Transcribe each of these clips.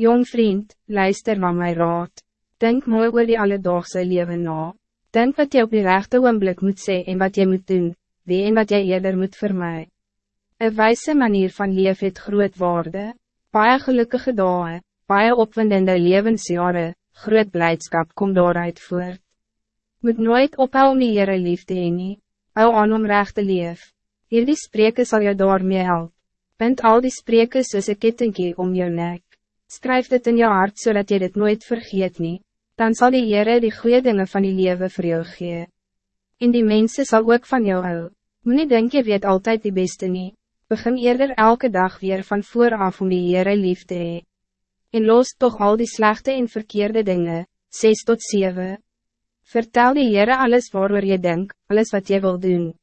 Jong vriend, luister naar mijn raad. Denk mooi oor die alledaagse leven na. Denk wat jy op die rechte oomblik moet sê en wat jy moet doen, wie en wat jy eerder moet vir my. Een wijze manier van leef het groot waarde, baie gelukkige dae, baie opwindende levensjare, groot blijdschap kom daaruit voort. Moet nooit ophou om die Heere lief te heen nie, hou aan om recht te leef. Hierdie spreke sal jou daarmee help. Bind al die spreke soos een kettingkie om jou nek. Skryf dit in jou hart zodat je dit nooit vergeet nie, dan zal die Heere die goede dingen van die leven voor jou gee. En die mensen zal ook van jou hou. Moet nie denk je weet altijd die beste nie. Begin eerder elke dag weer van vooraf om die Heere lief te hee. En los toch al die slechte en verkeerde dingen, 6 tot 7. Vertel die Heere alles waarover je denkt, alles wat je wil doen.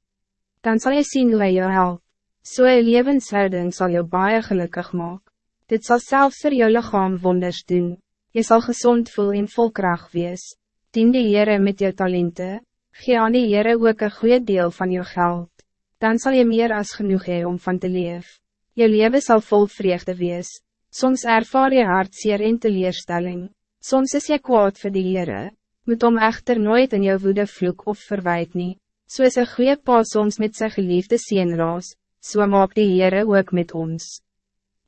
Dan zal je zien hoe hij jou helpt. Zo so een levenshouding zal jou baie gelukkig maken. Dit zal zelfs voor jou lichaam wonders doen. Je zal gezond voel en vol kracht wees. Dien die Heere met jou talenten. Gee aan die Heere ook een goede deel van jou geld. Dan zal je meer als genoeg hee om van te leven. Je leven zal vol vreugde wees. Soms ervaar je hartseer en teleurstelling. Soms is je kwaad voor die Heere. Moet om echter nooit in jou woede vloek of verwijt nie. So is een goede pa soms met zijn geliefde sien raas. So maak die Heere ook met ons.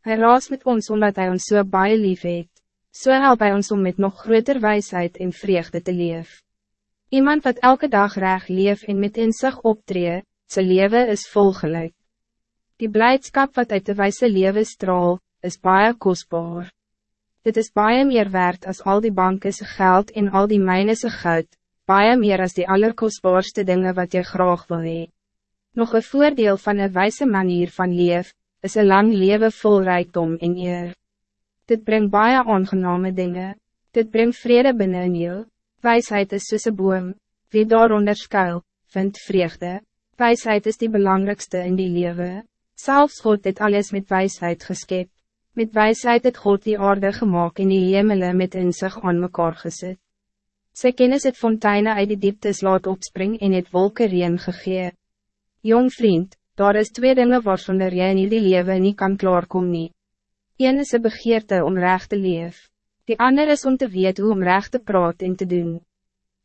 Hij raas met ons omdat hij ons so baie lief het. So help hy ons om met nog groter wijsheid en vreugde te leef. Iemand wat elke dag reg leef en met inzicht optree, zijn leven is volgelijk. Die blijdschap wat uit de wijze leven straal, is baie kostbaar. Dit is baie meer waard als al die bankese geld en al die mijnese goud, baie meer als die allerkostbaarste dingen wat je graag wil hee. Nog een voordeel van een wijze manier van leef, is een lang leven vol rijkdom en eer. Dit brengt baie aangename dingen. Dit brengt vrede binnen in jou. Wijsheid is soos een boom. Wie daaronder skuil, vindt vreugde. Wijsheid is die belangrijkste in die leven. Zelfs God het alles met wijsheid geskep. Met wijsheid het God die aarde gemaakt en die hemelen met in zich aan mekaar gezet. Sy kennis het fonteine uit die dieptes laat opspring en het wolke reen gegee. Jong vriend, daar is twee dingen waarsonder jy in die leven niet kan klaarkom nie. Een is een begeerte om recht te leef. Die ander is om te weten hoe om recht te praten en te doen.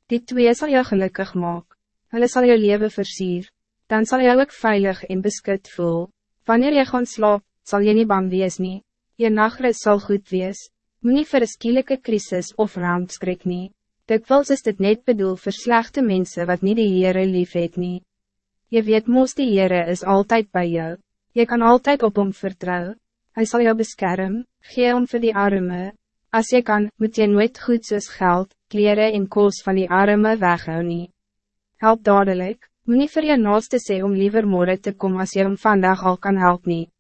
Die twee zal jou gelukkig maken. Hulle zal jou leven versier. Dan zal jou ook veilig en beskut voel. Wanneer je gaan slaap, zal je niet bang wees nie. Je nachtrust zal goed wees. Moet nie vir een skielike crisis of ramp skrik nie. Dikwels is dit net bedoel vir slechte mensen wat niet die Heere lief het nie. Je weet moest die Heere is altijd bij jou. Je kan altijd op hom vertrouwen. Hij zal jou beschermen, gee om voor die armen. Als je kan, moet je nooit goed soos geld, kleren en koos van die armen weghou nie. Help dadelijk, moet niet voor je naaste sê om liever morgen te komen als je hem vandaag al kan helpen. nie.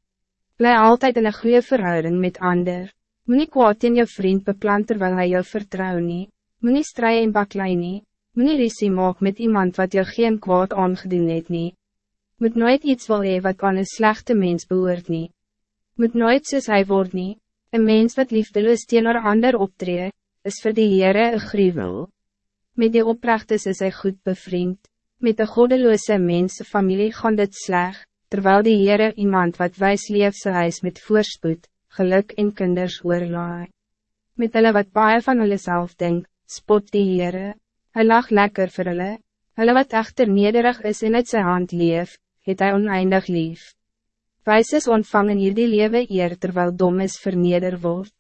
Bly altijd in een goede verhouding met ander. Moet niet kwaad in je vriend beplan terwijl hij jou vertrouw nie. Moet niet strijden en baklei nie. Moet niet risie maak met iemand wat jou geen kwaad aangedoen het nie. Moet nooit iets wil hee wat aan een slechte mens behoort nie moet nooit soos hy word nie. Een mens wat liefdeloos teenoor ander optree, is voor die Heere een gruwel. Met die oprechtes is hy goed bevriend, met de goddeloze mens familie gaan dit sleg, terwijl die Heere iemand wat wijs leef sy huis met voorspoed, geluk en kinders oorlaai. Met hulle wat baie van hulle self denk, spot die Heere, hy lag lekker vir hulle, hulle wat echter nederig is en uit sy hand leef, het hy oneindig lief. Wijs is ontvangen hier die lewe eer terwijl dom is verneder wordt.